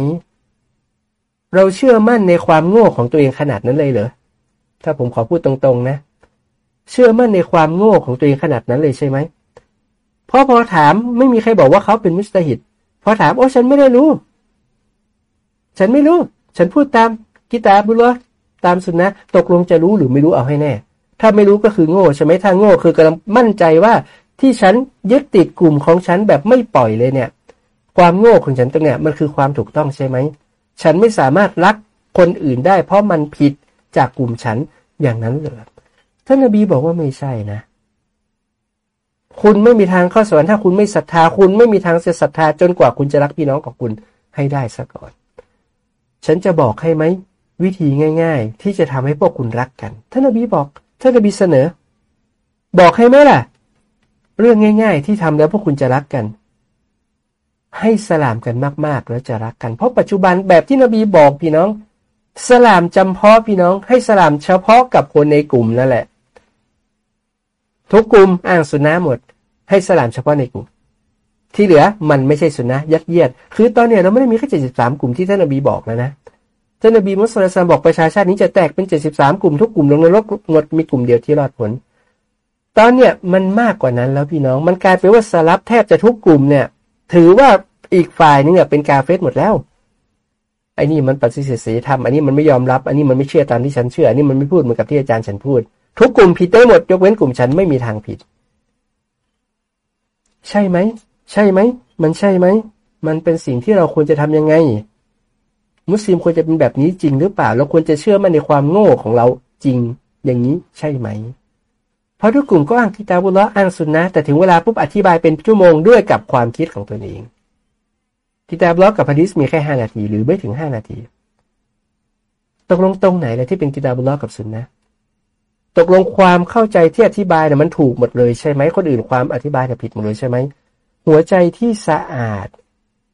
เราเชื่อมั่นในความโง่ของตัวเองขนาดนั้นเลยเหรอ ถ้าผมขอพูดตรงๆนะ เชื่อมั่นในความโง่ของตัวเองขนาดนั้นเลยใช่ไหมเพราะพอถามไม่มีใครบอกว่าเขาเป็นมุสตาฮิด พอถามโอ้ฉันไม่ได้รู้ ฉันไม่รู้ ฉันพูดตามกิตาบุลตามสุนนะตกลงจะรู้หรือไม่รู้เอาให้แน่ ถ้าไม่รู้ก็คือโง่ใช่ไหมถ้าโง่คือกำลังมั่นใจว่าที่ฉันยึดติดกลุ่มของฉันแบบไม่ปล่อยเลยเนี่ย ความโง่ของฉันตรงเนี้ยมันคือความถูกต้องใช่ไหม ฉันไม่สามารถรักคนอื่นได้ เพราะมันผิดจากกลุ่มฉันอย่างนั้นเลยท่านนบีบอกว่าไม่ใช่นะ คุณไม่มีทางเข้าสวรรค์ถ้าคุณไม่ศรัทธา คุณไม่มีทางจะศรัทธาจนกว่าคุณจะรักพี่น้องของคุณให้ได้ซะก่อน ฉันจะบอกให้ไหมวิธีง่าย ๆ ที่จะทำให้พวกคุณรักกัน ท่านนบีบอกท่านนบีเสนอ บอกให้ไหมล่ะ เรื่องง่าย ๆ ที่ทำแล้วพวกคุณจะรักกัน ให้สลามกันมากๆ แล้วจะรักกัน เพราะปัจจุบันแบบที่นบีบอกพี่น้อง สลามจำเพาะพี่น้อง ให้สลามเฉพาะกับคนในกลุ่มนั่นแหละ ทุกกลุ่มอ้างสุนนะหมด ให้สลามเฉพาะในกลุ่ม ที่เหลือมันไม่ใช่สุนนะยัดเยียด คือตอนเนี้ยเราไม่ได้มีแค่เจ็ดสิบสามกลุ่มที่ท่านนบีบอกแล้วนะท่านนบีมุสลิมบอกประชาชาตินี้จะแตกเป็นเจ็ดสิบสามกลุ่มทุกกลุ่มลงนรกหมดมีกลุ่มเดียวที่รอดผลตอนเนี้ยมันมากกว่านั้นแล้วพี่น้อง มันกลายเป็นว่าสลับแทบจะทุกกลุ่มเนี่ย ถือว่าอีกฝ่ายนึงเนี่ยเป็นกาเฟสหมดแล้วไอ้นี่มันปฏิเสธศีลธรรมอันนี้มันไม่ยอมรับ อันนี้มันไม่เชื่อตามที่ฉันเชื่อ อันนี้มันไม่พูดเหมือนกับที่อาจารย์ฉันพูด ทุกกลุ่มผิดได้หมด ยกเว้นกลุ่มฉันไม่มีทางผิด ใช่ไหม ใช่ไหม มันใช่ไหม มันเป็นสิ่งที่เราควรจะทํำยังไง มุสลิมควรจะเป็นแบบนี้จริงหรือเปล่า เราควรจะเชื่อมั่นในความโง่ของเราจริง อย่างนี้ใช่ไหม เพราะทุกกลุ่มก็อ้างกิตาบุลละอ้างสุนนะแต่ถึงเวลาปุ๊บอธิบายเป็นชั่วโมงด้วยกับความคิดของตัวเองกิตาบุล็อกกับฮะดิษมีแค่ห้านาที หรือไม่ถึงห้านาที ตกลงตรงไหนเลยที่เป็นกิตาบุล็อกกับสุนนะตกลงความเข้าใจที่อธิบายเนี่ยมันถูกหมดเลยใช่ไหมคนอื่นความอธิบายเนี่ยผิดหมดเลยใช่ไหมหัวใจที่สะอาด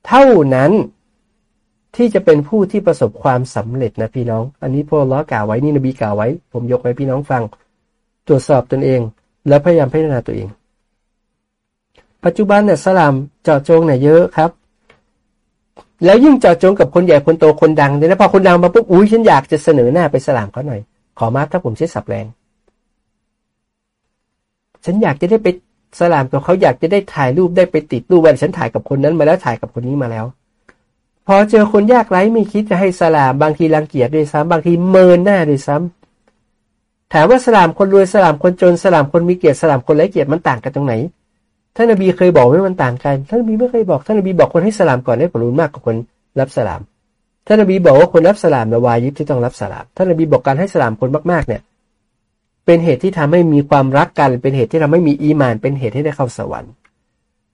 เท่านั้นที่จะเป็นผู้ที่ประสบความสำเร็จนะพี่น้อง อันนี้พอล้อกล่าวไว้นี่นบีกล่าวไว้ ผมยกให้พี่น้องฟัง รวจสอบตนเอง แล้วพยายามพิจารณาตัวเอง ปัจจุบันเนี่ยสลามเจาะจงเนี่ยเยอะครับ แล้วยิ่งเจาะจงกับคนใหญ่คนโตคนดังเนี่ยนะพอคนดังมาปุ๊บอุ้ยฉันอยากจะเสนอหน้าไปสลามเขาหน่อย ขอมาถ้าผมใช้สับแรง ฉันอยากจะได้ไปสลามกับเขาอยากจะได้ถ่ายรูปได้ไปติดรูปวันฉันถ่ายกับคนนั้นมาแล้วถ่ายกับคนนี้มาแล้ว พอเจอคนยากไร้ไม่คิดจะให้สลามบางทีรังเกียจด้วยซ้ำบางทีเมินหน้าด้วยซ้ำ ถามว่าสลามคนรวยสลามคนจนสลามคนมีเกียรติสลามคนไร้เกียรติมันต่างกันตรงไหน ท่านนบีเคยบอกว่ามันต่างกัน ท่านนบีไม่เคยบอก ท่านนบีบอกคนให้สลามก่อนได้ผลบุญมากกว่าคนรับสลาม ท่านนบีบอกว่าคนรับสลามนะวายิบที่ต้องรับสลาม ท่านนบีบอกการให้สลามคนมากๆ เนี่ย เป็นเหตุที่ทำให้มีความรักกัน เป็นเหตุที่ทำให้มีอีมาน เป็นเหตุให้ได้เข้าสวรรค์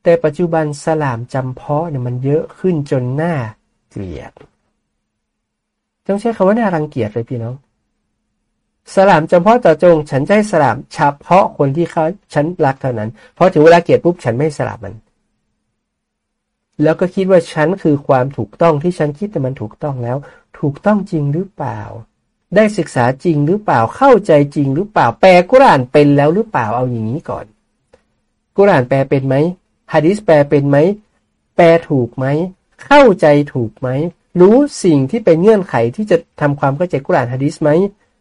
แต่ปัจจุบันสลามจำเพาะเนี่ยมันเยอะขึ้นจนหน้าเกลียด ต้องใช้คำว่าน่ารังเกียจเลยพี่น้อง สลามจำเพาะต่อจง ฉันจะให้สลามเฉพาะคนที่เขาฉันรักเท่านั้น เพอถึงเวลาเกลียดปุ๊บฉันไม่สลามมัน แล้วก็คิดว่าฉันคือความถูกต้องที่ฉันคิดแต่มันถูกต้องแล้ว ถูกต้องจริงหรือเปล่า ได้ศึกษาจริงหรือเปล่าเข้าใจจริงหรือเปล่า แปลกุรานเป็นแล้วหรือเปล่าเอาอย่างนี้ก่อน กุรานแปลเป็นไหมฮะดิษแปลเป็นไหมแปลถูกไหมเข้าใจถูกไหมรู้สิ่งที่เป็นเงื่อนไขที่จะทำความเข้าใจกุรานฮะดิษไหม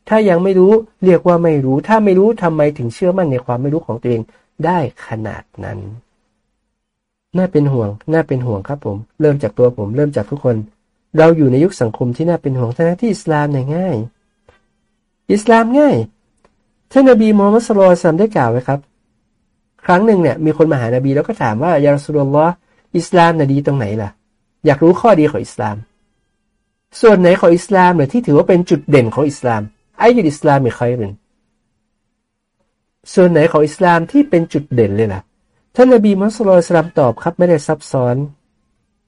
ถ้ายังไม่รู้เรียกว่าไม่รู้ ถ้าไม่รู้ทำไมถึงเชื่อมั่นในความไม่รู้ของตัวเองได้ขนาดนั้น น่าเป็นห่วง น่าเป็นห่วงครับผม เริ่มจากตัวผม เริ่มจากทุกคน เราอยู่ในยุคสังคมที่น่าเป็นห่วงทั้งที่อิสลามง่าย อิสลามง่าย ท่านนบีมูฮัมมัดสุลตัมได้กล่าวไว้ครับ ครั้งหนึ่งเนี่ยมีคนมาหานบีแล้วก็ถามว่ายาสุลลอฮ์อิสลามน่ะดีตรงไหนล่ะ อยากรู้ข้อดีของอิสลาม ส่วนไหนของอิสลามเนี่ยที่ถือว่าเป็นจุดเด่นของอิสลาม ไอยุดอิสลามมีใครเป็นส่วนไหนของอิสลามที่เป็นจุดเด่นเลยล่ะ ท่านนบีมุสลิมสลามตอบครับ ไม่ได้ซับซ้อน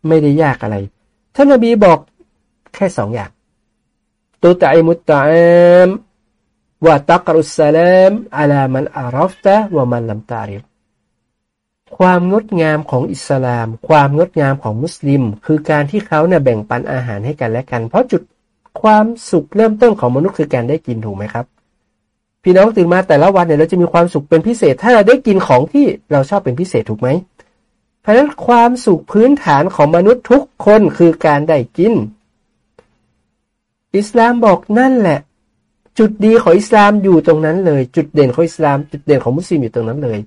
ไม่ได้ยากอะไร ท่านนบีบอกแค่สองอย่างตุตอิมุตตามวะตักรุสสลามอัลามันอารฟตะวะมันลัมตาริฟความงดงามของอิสลาม ความงดงามของมุสลิม คือการที่เขาเนี่ยแบ่งปันอาหารให้กันและกัน เพราะจุด ความสุขเริ่มต้นของมนุษย์คือการได้กินถูกไหมครับ พี่น้องตื่นมาแต่ละวันเนี่ยเราจะมีความสุขเป็นพิเศษ ถ้าเราได้กินของที่เราชอบเป็นพิเศษถูกไหมเพราะฉะนั้นความสุขพื้นฐานของมนุษย์ทุกคนคือการได้กิน อิสลามบอกนั่นแหละ จุดดีของอิสลามอยู่ตรงนั้นเลย จุดเด่นของอิสลาม จุดเด่นของมุสลิมอยู่ตรงนั้นเลย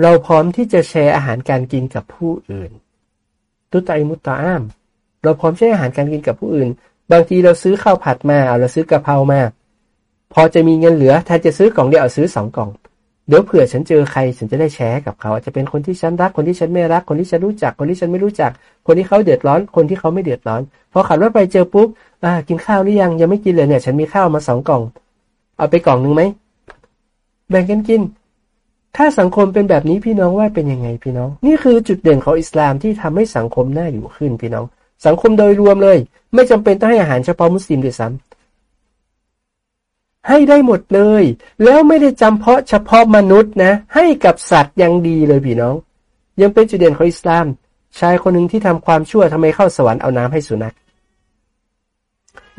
เราพร้อมที่จะแชร์อาหารการกินกับผู้อื่น ตุตัยมุตตาอาม เราพร้อมแชร์อาหารการกินกับผู้อื่น บางทีเราซื้อข้าวผัดมาเอาเราซื้อกะเพรามา พอจะมีเงินเหลือแทนจะซื้อกล่องเดียวเอาซื้อสองกล่อง เดี๋ยวเผื่อฉันเจอใครฉันจะได้แชร์กับเขาอาจจะเป็นคนที่ฉันรักคนที่ฉันไม่รักคนที่ฉันรู้จักคนที่ฉันไม่รู้จัก คนที่เขาเดือดร้อนคนที่เขาไม่เดือดร้อนพอขับรถไปเจอปุ๊บอ่ากินข้าวหรือยังยังไม่กินเลยเนี่ย ฉันมีข้าวมาสองกล่อง เอาไปกล่องหนึ่งไหมแบ่งกันกินถ้าสังคมเป็นแบบนี้พี่น้องว่าเป็นยังไงพี่น้อง นี่คือจุดเด่นของอิสลามที่ทำให้สังคมน่าอยู่ขึ้นพี่น้อง สังคมโดยรวมเลย ไม่จำเป็นต้องให้อาหารเฉพาะมุสลิมด้วยซ้ำให้ได้หมดเลย แล้วไม่ได้จำเพาะเฉพาะมนุษย์นะ ให้กับสัตว์ยังดีเลยพี่น้อง ยังเป็นจุดเด่นของอิสลาม ชายคนหนึ่งที่ทำความชั่วทำไมเข้าสวรรค์เอาน้ำให้สุนัข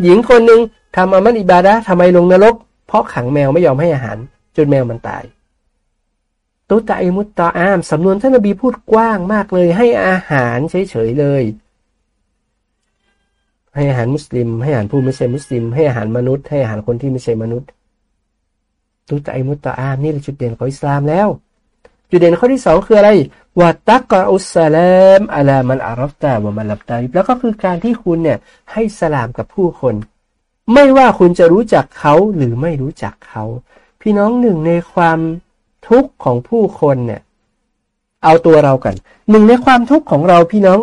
หญิงคนหนึ่งทำอามันอิบาดะทำไมลงนรก เพราะขังแมวไม่ยอมให้อาหารจนแมวมันตายตุตาอิมุตตาอาม สำนวนท่านนบีพูดกว้างมากเลย ให้อาหารเฉยๆเลย ให้อาหารมุสลิม ให้อาหารผู้ไม่ใช่มุสลิม ให้อาหารมนุษย์ ให้อาหารคนที่ไม่ใช่มนุษย์ ตุตไอมุตตะอามนี่เป็นจุดเด่นของอิสลามแล้ว จุดเด่นข้อที่สองคืออะไรวัตตักอุสลามอัลามันอารฟตาวะมันลับตาแล้วก็คือการที่คุณเนี่ยให้สลามกับผู้คน ไม่ว่าคุณจะรู้จักเขาหรือไม่รู้จักเขา พี่น้องหนึ่งในความทุกข์ของผู้คนเนี่ยเอาตัวเรากัน หนึ่งในความทุกข์ของเราพี่น้อง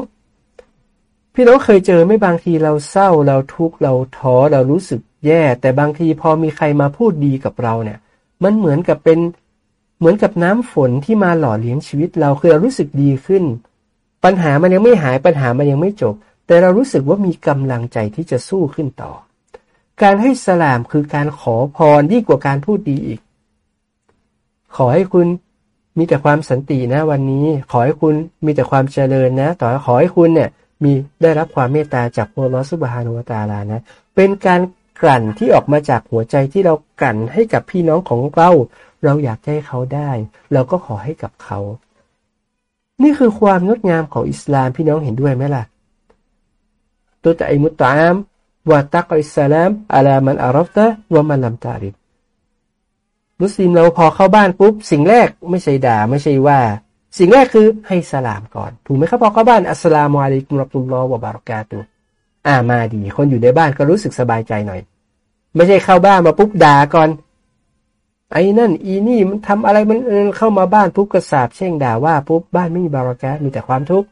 พี่น้องเคยเจอไม่บางทีเราเศร้าเราทุกข์เราท้อเรารู้สึกแย่ แต่บางทีพอมีใครมาพูดดีกับเราเนี่ย มันเหมือนกับเป็นเหมือนกับน้ำฝนที่มาหล่อเลี้ยงชีวิตเราคือเรารู้สึกดีขึ้น ปัญหามันยังไม่หายปัญหามันยังไม่จบ แต่เรารู้สึกว่ามีกำลังใจที่จะสู้ขึ้นต่อ การให้สลามคือการขอพรยิ่งกว่าการพูดดีอีก ขอให้คุณมีแต่ความสันตินะวันนี้ ขอให้คุณมีแต่ความเจริญนะ ต่อขอให้คุณเนี่ย มีได้รับความเมตตาจากพระลอสุบฮานุวตาลานะ เป็นการกลั่นที่ออกมาจากหัวใจที่เรากลั่นให้กับพี่น้องของเรา เราอยากให้เขาได้ เราก็ขอให้กับเขา นี่คือความงดงามของอิสลามพี่น้องเห็นด้วยไหมล่ะ ตัวแต่อิมุตตามวะตักอิสลามอัลามันอารอฟตะวะมันลัมตาริบมุสลิมเราพอเข้าบ้านปุ๊บสิ่งแรกไม่ใช่ด่าไม่ใช่ว่า สิ่งแรกคือให้สลามก่อน ถูกไหมครับพอเข้าบ้านอัสลามอะลัยกุมรับตุลลอฮ์วะบารากาตุอ่ามาดี คนอยู่ในบ้านก็รู้สึกสบายใจหน่อย ไม่ใช่เข้าบ้านมาปุ๊บด่าก่อน ไอ้นั่น อีนี่มันทำอะไรมันเข้ามาบ้านปุ๊บกระสาบเช่งด่าว่าปุ๊บบ้านไม่มีบารักะมีแต่ความทุกข์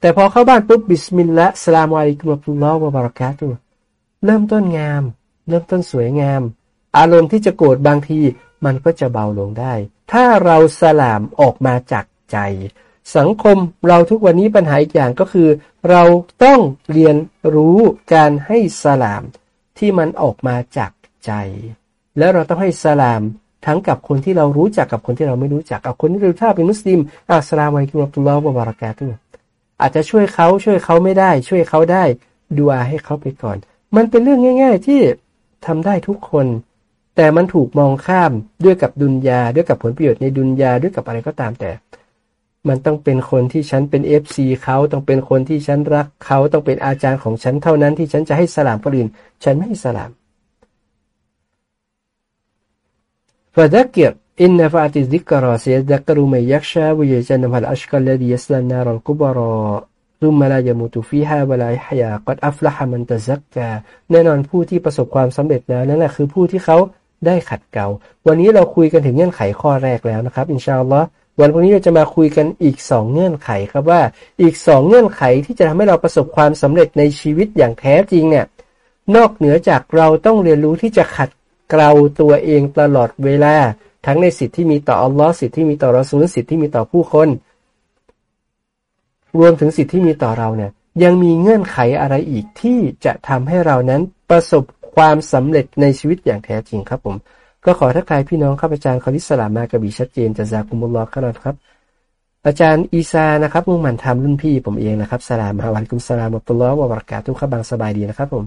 แต่พอเข้าบ้านปุ๊บบิสมิลลาห์สลามอะลัยกุมอัลลอฮ์วะบารักะตุเริ่มต้นงาม เริ่มต้นสวยงาม อารมณ์ที่จะโกรธบางทีมันก็จะเบาลงได้ ถ้าเราสลามออกมาจากใจ สังคมเราทุกวันนี้ปัญหาอีกอย่างก็คือ เราต้องเรียนรู้การให้สลามที่มันออกมาจากใจ แล้วเราต้องให้สลามทั้งกับคนที่เรารู้จักกับคนที่เราไม่รู้จักกับคนที่เราถ้าเป็นมุสลิมอัสลามอะลัยกุมตุลลอฮ์วะบารักาตุอาจจะช่วยเขาช่วยเขาไม่ได้ ช่วยเขาได้ดูอาให้เขาไปก่อน มันเป็นเรื่องง่าย ๆ ที่ทำได้ทุกคน แต่มันถูกมองข้ามด้วยกับดุนยาด้วยกับผลประโยชน์ในดุนยาด้วยกับอะไรก็ตามแต่ มันต้องเป็นคนที่ฉันเป็นเอฟซีเขาต้องเป็นคนที่ฉันรักเขาต้องเป็นอาจารย์ของฉันเท่านั้นที่ฉันจะให้สลามคนอื่นฉันไม่ให้สลาม فذكر إن نفعت الذكرى سيذكر من يخشى ويجنبها الأشقى الذي يصلى النار الكبرى ثم لا يموت فيها ولا يحيا قد أفلح من تزكى แน่นอนผู้ที่ประสบความสำเร็จแล้วนั่นแหละคือผู้ที่เขา ได้ขัดเกลาวันนี้เราคุยกันถึงเงื่อนไขข้อแรกแล้วนะครับ อินชาอัลลอฮ์วันพรุ่งนี้เราจะมาคุยกันอีกสองเงื่อนไขครับว่าอีกสองเงื่อนไขที่จะทำให้เราประสบความสำเร็จในชีวิตอย่างแท้จริงเนี่ยนอกเหนือจากเราต้องเรียนรู้ที่จะขัดเกลาตัวเองตลอดเวลา ทั้งในสิทธิที่มีต่ออัลลอฮ์สิทธิที่มีต่อรอซูลสิทธิที่มีต่อผู้คน รวมถึงสิทธิที่มีต่อเราเนี่ยยังมีเงื่อนไขอะไรอีกที่จะทำให้เรานั้นประสบ ความสำเร็จในชีวิตอย่างแท้จริงครับผม ก็ขอทักทายพี่น้องข้าพเจ้าคาริสลามากระบี่ชัดเจนจะจากุมุลลอฮ์ขนาดครับ อาจารย์อีซานะครับมุ่งมั่นทำรุ่นพี่ผมเองนะครับสลามฮาวันกุมสลามอัตุลลอฮ์วะบรักาตุครับบางสบายดีนะครับผม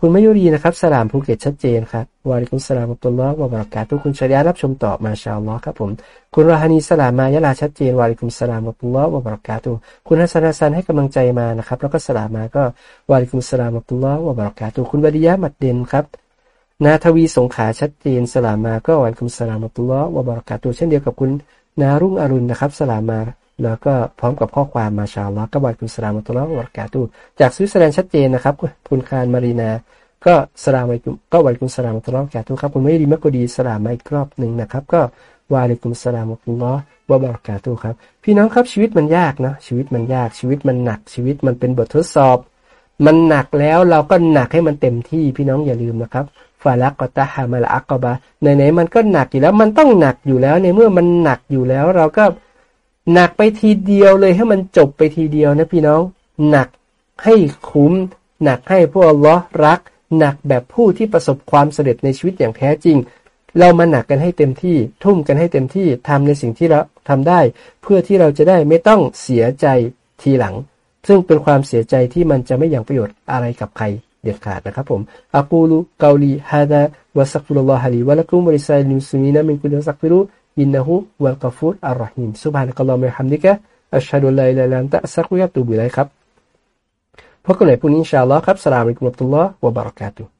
คุณมายุรีนะครับ สลามภูเก็ตชัดเจนครับวาริกุสลามตุลลอฮ์วะบรักาตุคุณชริยารับชมตอบมาชาอัลลอครับผม คุณราฮานีสลามมายะลาชัดเจนวาริกุสลามตุลลอฮ์วะบรักาตุคุณฮัสนาซันให้กำลังใจมานะครับ แล้วก็สลามมาก็วาริกุสลามตุลลอฮ์วะบรักาตุคุณวดียะมัดเดนครับนาทวีสงขาชัดเจนสลามมาก็วาริกุสลามตุลลอฮ์วะบรักาตุเช่นเดียวกับคุณนารุ่งอรุณนะครับ สลามมา แล้วก็พร้อมกับข้อความมาชาอัลลอก็วาริกุสลามตุลลอฮ์วะบรักาตุจากสวิตเซอร์แลนด์ชัดเจนนะครับ คุณคารมารีนา ก็สลามไปก็วาลิกุมสลามตุลลอฮ์แก่ทุครับคุณไม่ดีมากก็ดีสลามมาอีกรอบหนึ่งนะครับ ก็วาลิกุมสลามตุลลอฮ์วะบารกาตุครับ พี่น้องครับชีวิตมันยากนะชีวิตมันยากชีวิตมันหนักชีวิตมันเป็นบททดสอบ มันหนักแล้วเราก็หนักให้มันเต็มที่พี่น้องอย่าลืมนะครับฟาลักกตาฮามาลอักกบะไหนๆมันก็หนักอยู่แล้วมันต้องหนักอยู่แล้วในเมื่อมันหนักอยู่แล้วเราก็ หนักไปทีเดียวเลยให้มันจบไปทีเดียวนะพี่น้อง หนักให้คุ้ม หนักให้พวกอัลลอฮ์รัก หนักแบบผู้ที่ประสบความสำเร็จในชีวิตอย่างแท้จริง เรามาหนักกันให้เต็มที่ ทุ่มกันให้เต็มที่ทำในสิ่งที่เราทำได้ เพื่อที่เราจะได้ไม่ต้องเสียใจทีหลัง ซึ่งเป็นความเสียใจที่มันจะไม่อย่างประโยชน์อะไรกับใครเด็ดขาดนะครับผมأقول قولي هذا وأستغفر الله لي ولكم ولسائر المسلمين من كل فاستغفروه إنه هو الغفور الرحيم سبحانك اللهم وبحمدك أشهد أن لا إله إلا أنت أستغفرك وأتوب إليك ครับพบกันใหม่พรุ่งนี้إن شاء الله ครับ السلام عليكم ورحمة الله وبركاته